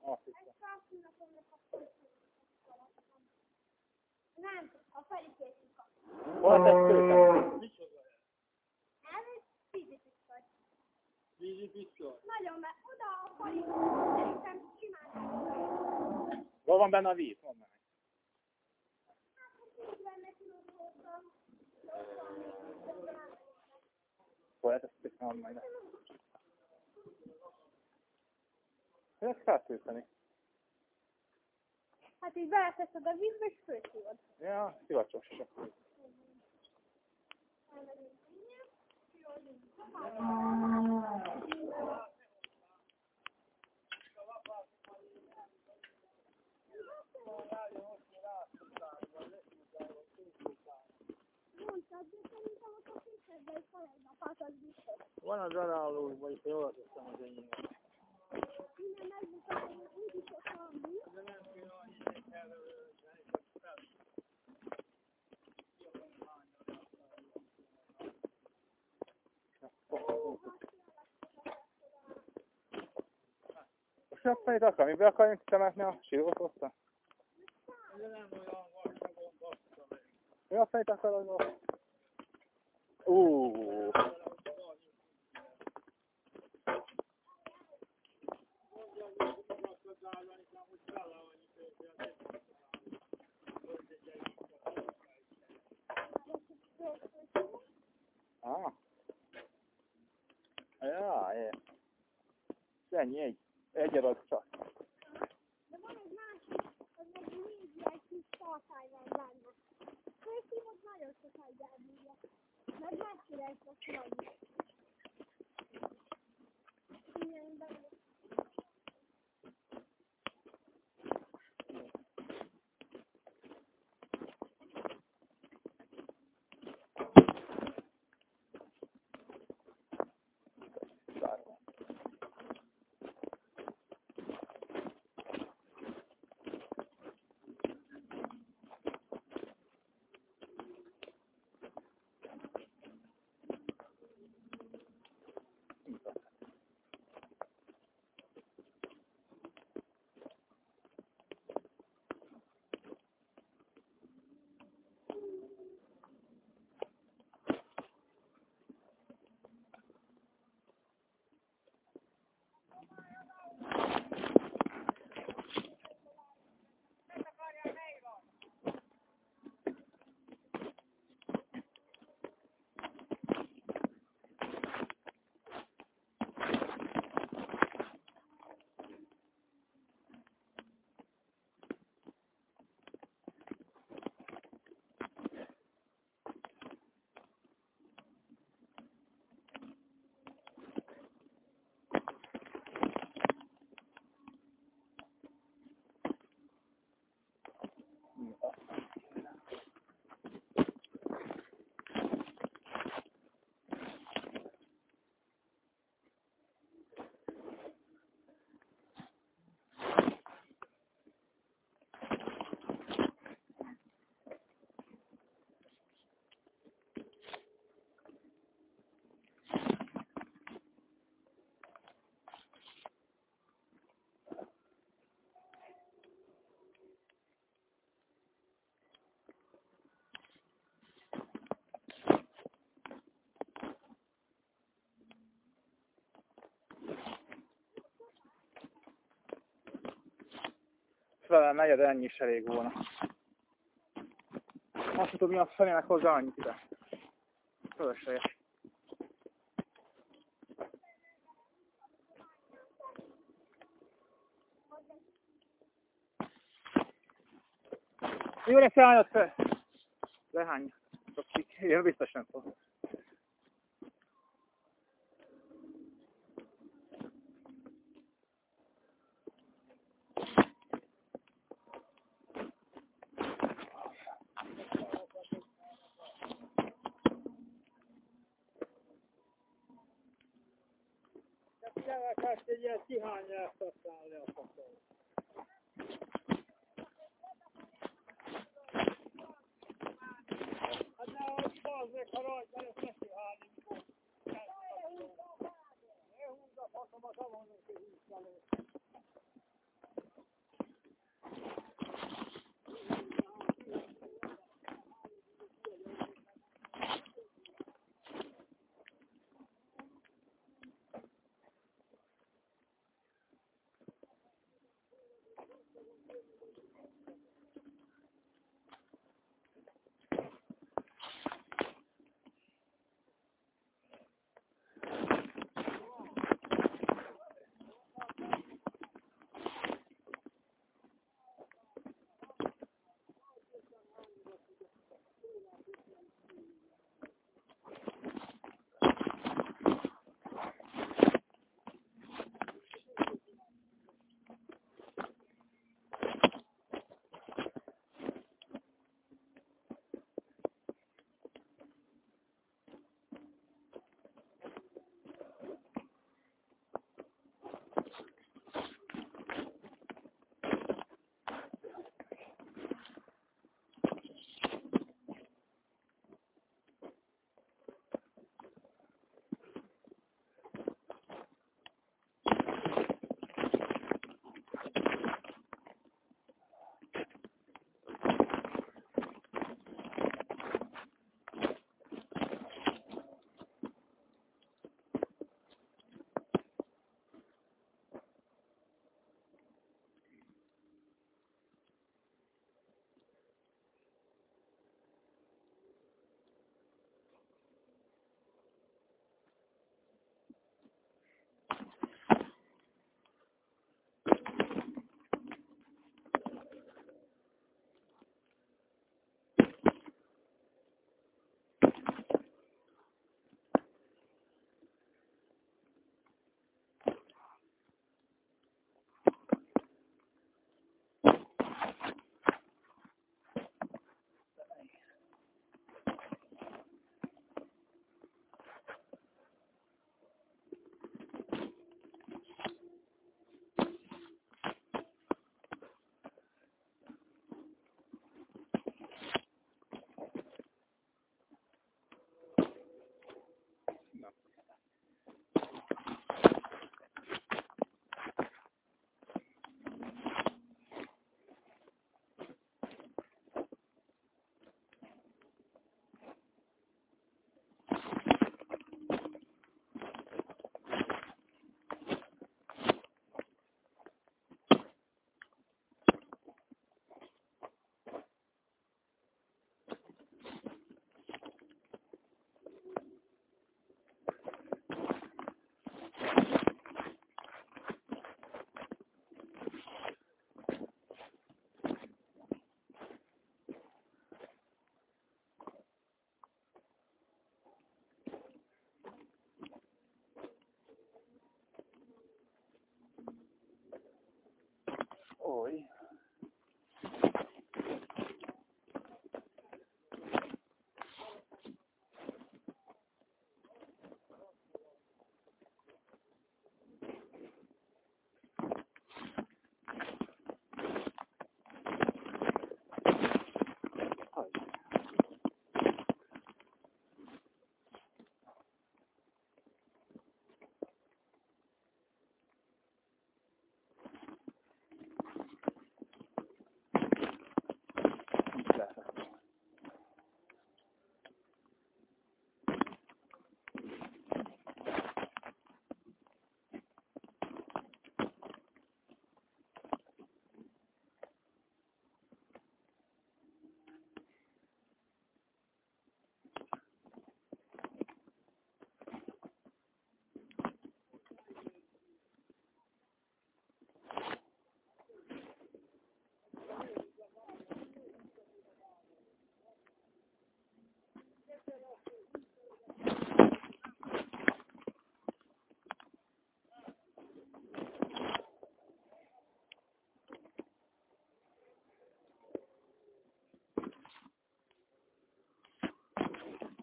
Azt hiszem. Nem, a felikészik a... Hol tettőtek? Micsoda? Ez egy fizikus vagy. Vízi pisztoly. Nagyon, mert oda a falig szerintem simán. Hol van benne a víz? Mondd meg. Hát, hogy 40 kilót hoztam. Ezt tisztán majd? Ezt feltűzteni? Hát így beleteszed a vízbe, és főszívod. Ja, szivacsos. Elmegyünk. Mondtad, de szerintem ott a kisebben is van egy napát, az biztos. Van az aráló, vagy jól teszem az enyémet. Innen megmutatom, hogy úgyis ott van mi. De nem kéne annyit kell előzni, csak fel. Most azt fejt akar, mibe akarjunk temetni a siótot? De nem olyan vastagon baszta meg. Mi a fejt akar az Vele negyed ennyi is elég volna. Azt tudom, mi a fenének hozzá annyit ide. Fölösleges. Jó lesz fel? Lehány. Csak Én biztos nem tudom. Gyerekek, egy ilyen tihányát használni a fakon. Hát de hogy bazdmeg, ha rajta lesz, ne tihálni, mikor Én húzd a faszomat, avonunk ki húztalé. Oly.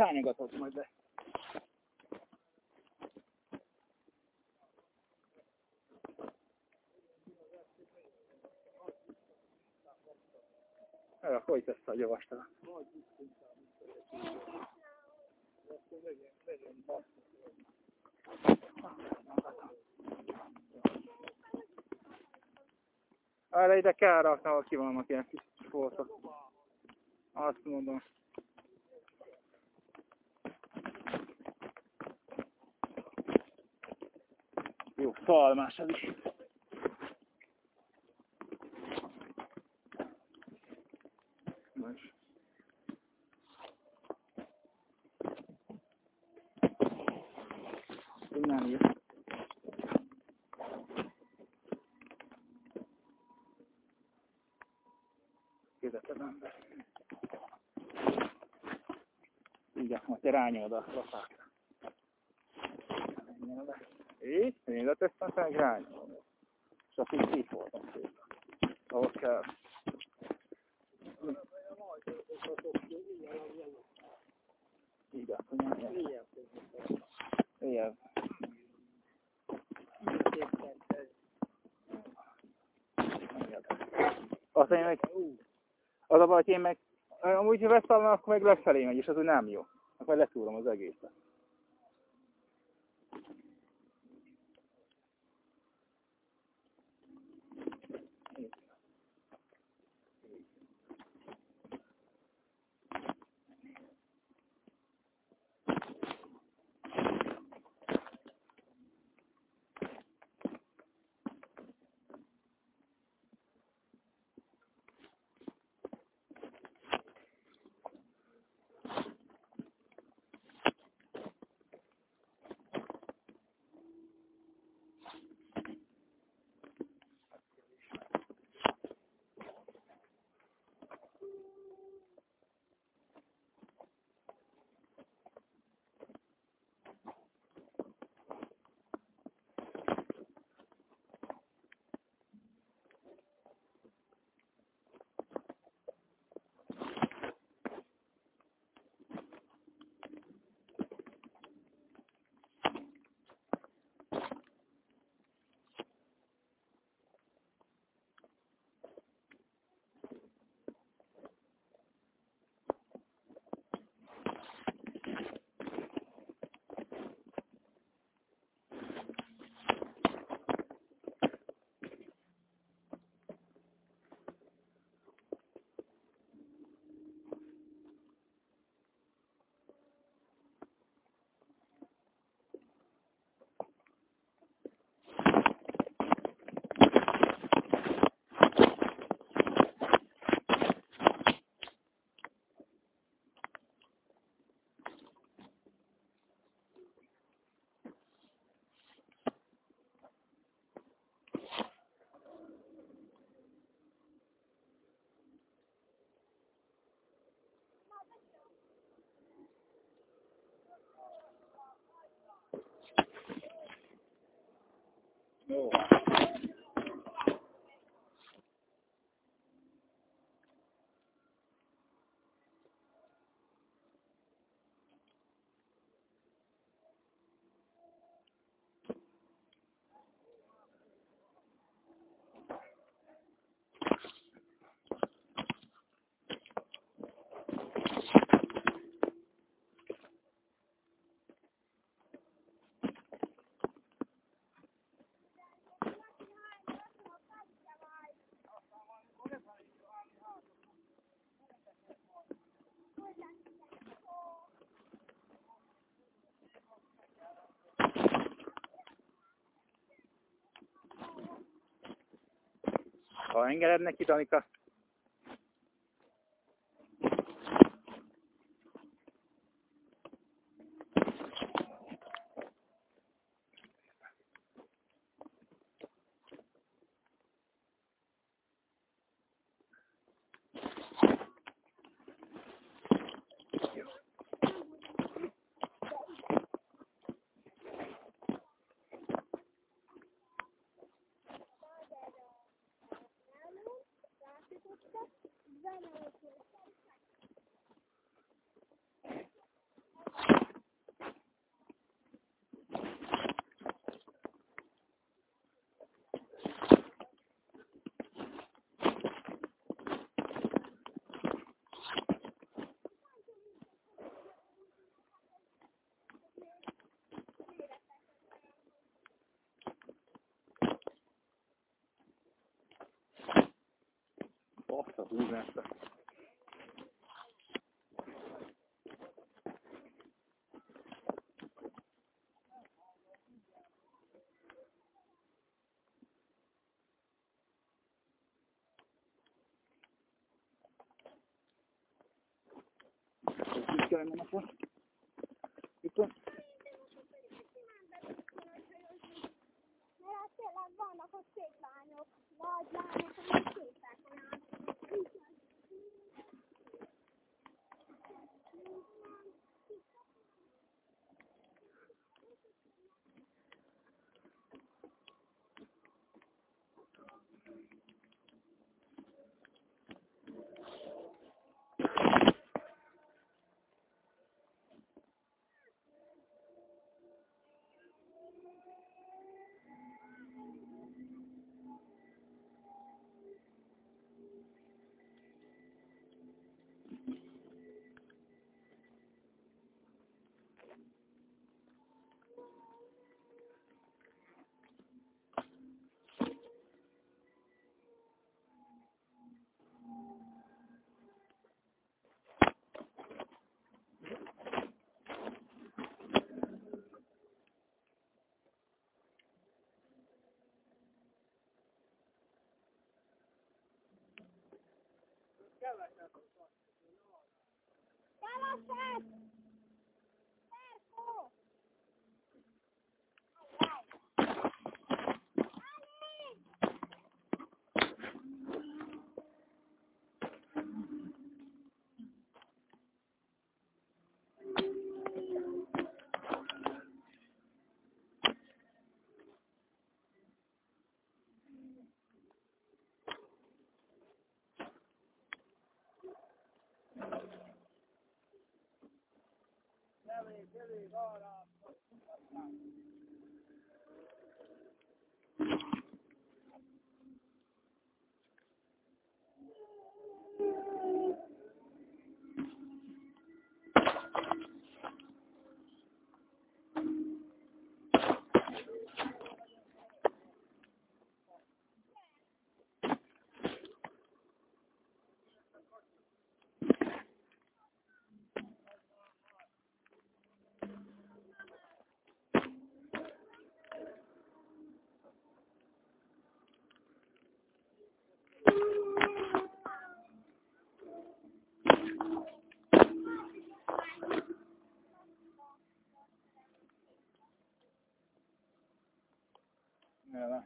Majd hányogatod majd be. Erre folyt ezt a javaslat. Erre ide kell rakni, ahol ki vannak ilyen kis foltok. Azt mondom. Jó, szalmás ez is. Nos. Nem jó. Kézeted ember. Igen, majd te rányolod a lapátra. Menjél be. Így, rányolod. És azt így voltam szépen. Ahol kell. Igen. Ilyen. Azt én meg, az a baj, hogy én meg Amúgy, ha veszem, akkor meg lefelé megy, és az úgy nem jó. Akkor letúrom az egészet. Jó. Ha engeded neki, Danika. Bassza, húzni ezt a... Itt kell mennem akkor. Itt van. Mert hát tényleg vannak ott szép lányok, nagy lányok, keveset. Keveset! Ferkó! Elég! Elég, elég arra.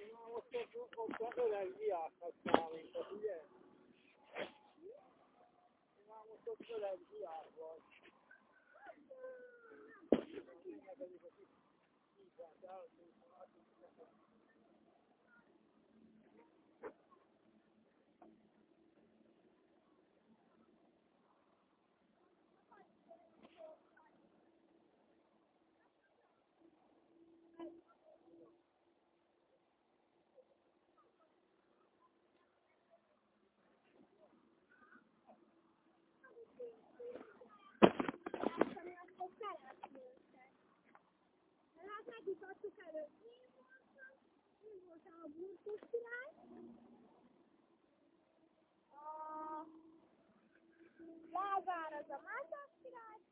Ne, ne. Most ott, a öreg diáknak számított, ugye? Már most ott öreg diák vagy. Aztán hát nekik adtuk elő. Én voltam, én voltam a burkos király. A Lázár az a Mátyás király.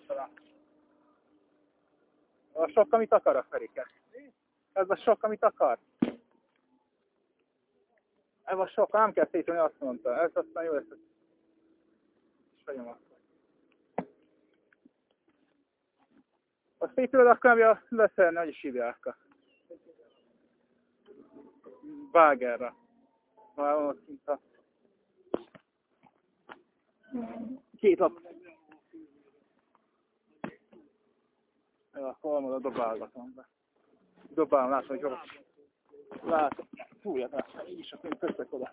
Aztán a... a sok, amit akar a Ferike. Ez a sok, amit akar. Ez a sok, nem kell szétolni, azt mondta. Ez aztán jó lesz. És vagyom akkor. A szétülöd, akkor nem leszerni, hogy is hívják a Bágerra. Már van ott kint a két lap. Jó, akkor valami dobálgatom be. Dobálom, látom, hogy hol. Látom. Fújja, látom. Így is, akkor köszök oda.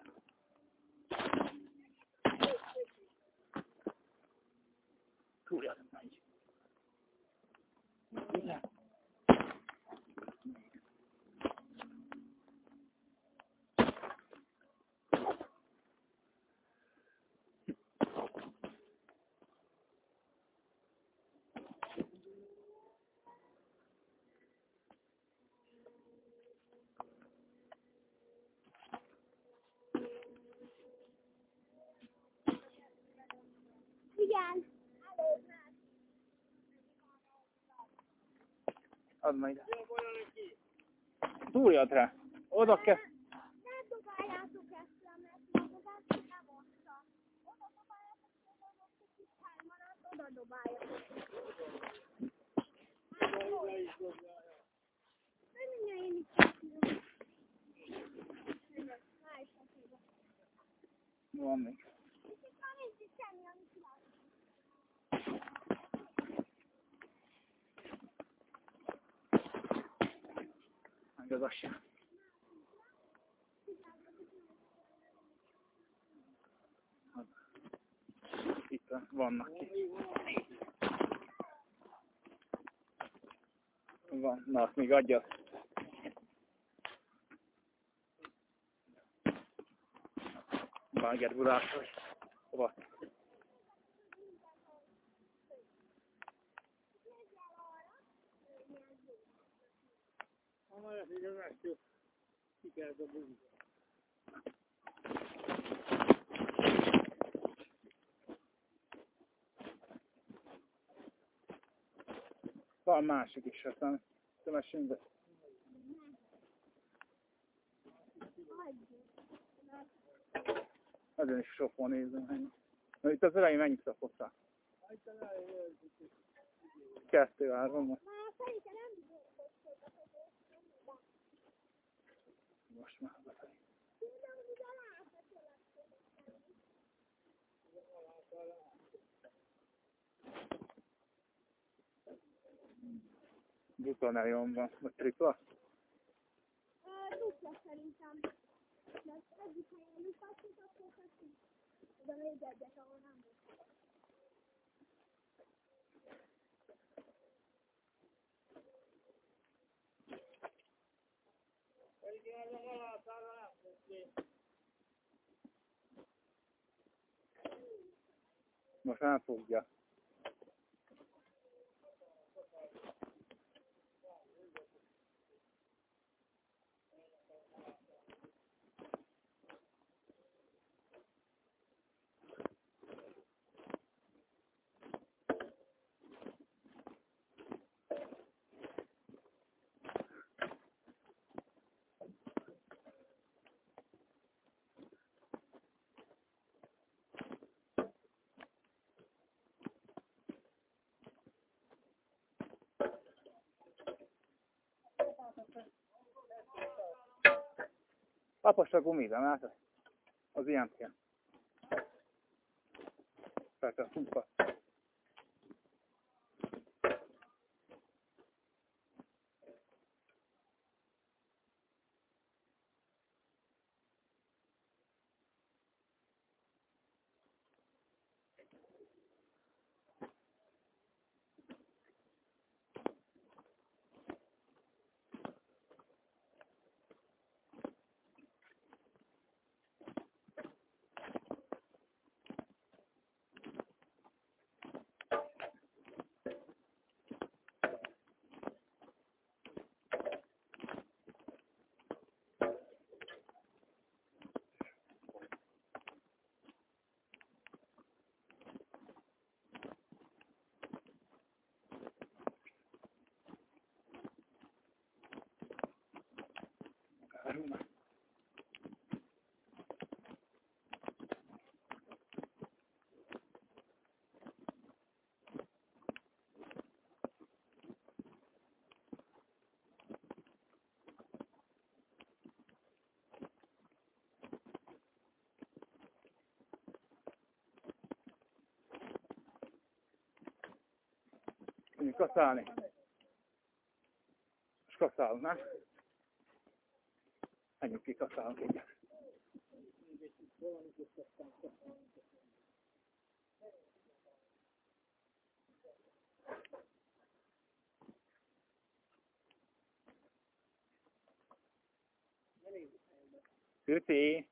Fújja, így. Igen. Add majd. Túljad rá. Oda kell. Nem dobáljátok ezt le, mert magad nem mondta. Oda dobáljátok, hogy kicsit hármanat, oda dobáljátok. Nem mindjárt én is Van még. Itt van egy semmi, amit az sem. Itt vannak ki. Van, na azt még adja. Vágert Budás, hogy hova? Ha már ezt így az látjuk, ki kell dobni. Van másik is, aztán tömessünk be. Ezen is sok van nézem. Na, itt az elején mennyit szapottál? Kettő, három, Már szerintem nem bizonyítottak, hogy most már befelé. Tudom, hogy a láthatólag Nagyon van, vagy tripla? Dupla szerintem. Egyik helyen. De még egyet, ahol nem volt. A. Most elfogja. Lapos a gumi, de látod? Az ilyen. Tehát a معلومة Ško stane? Ško stane, znaš? Menjünk ki, kaszálunk egyet. Püti!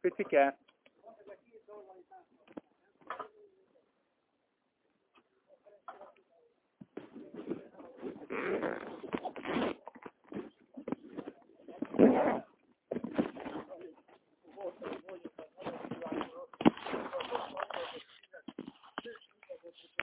Pütike!